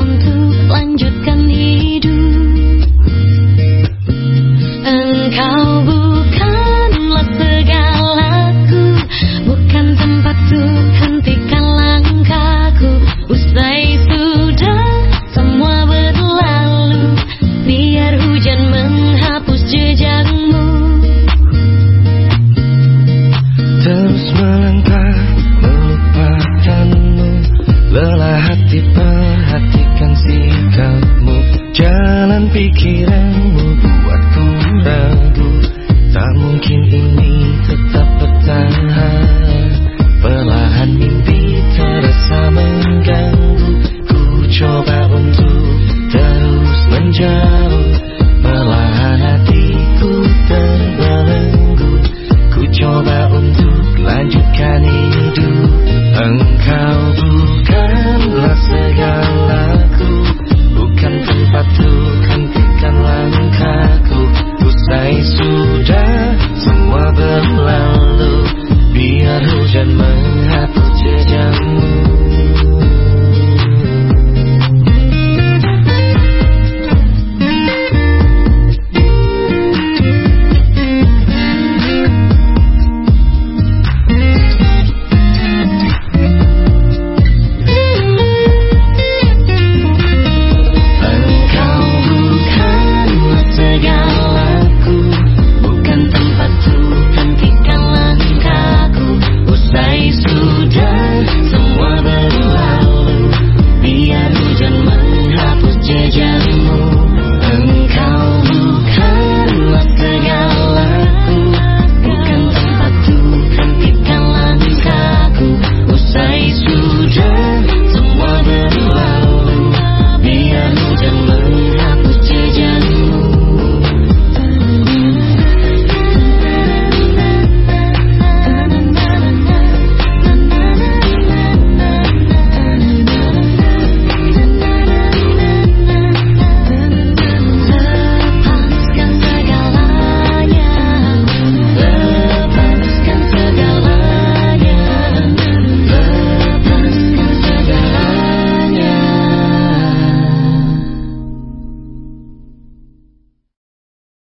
untuk lanjutkan hidup. Engkau bukanlah segalaku Bukan tempat tuh hentikan langkahku. Usai sudah semua berlalu Biar hujan menghapus jejakmu Terus melangkah melupakanmu Lelah hati penuh Tak mungkin ini tetap ฉันมา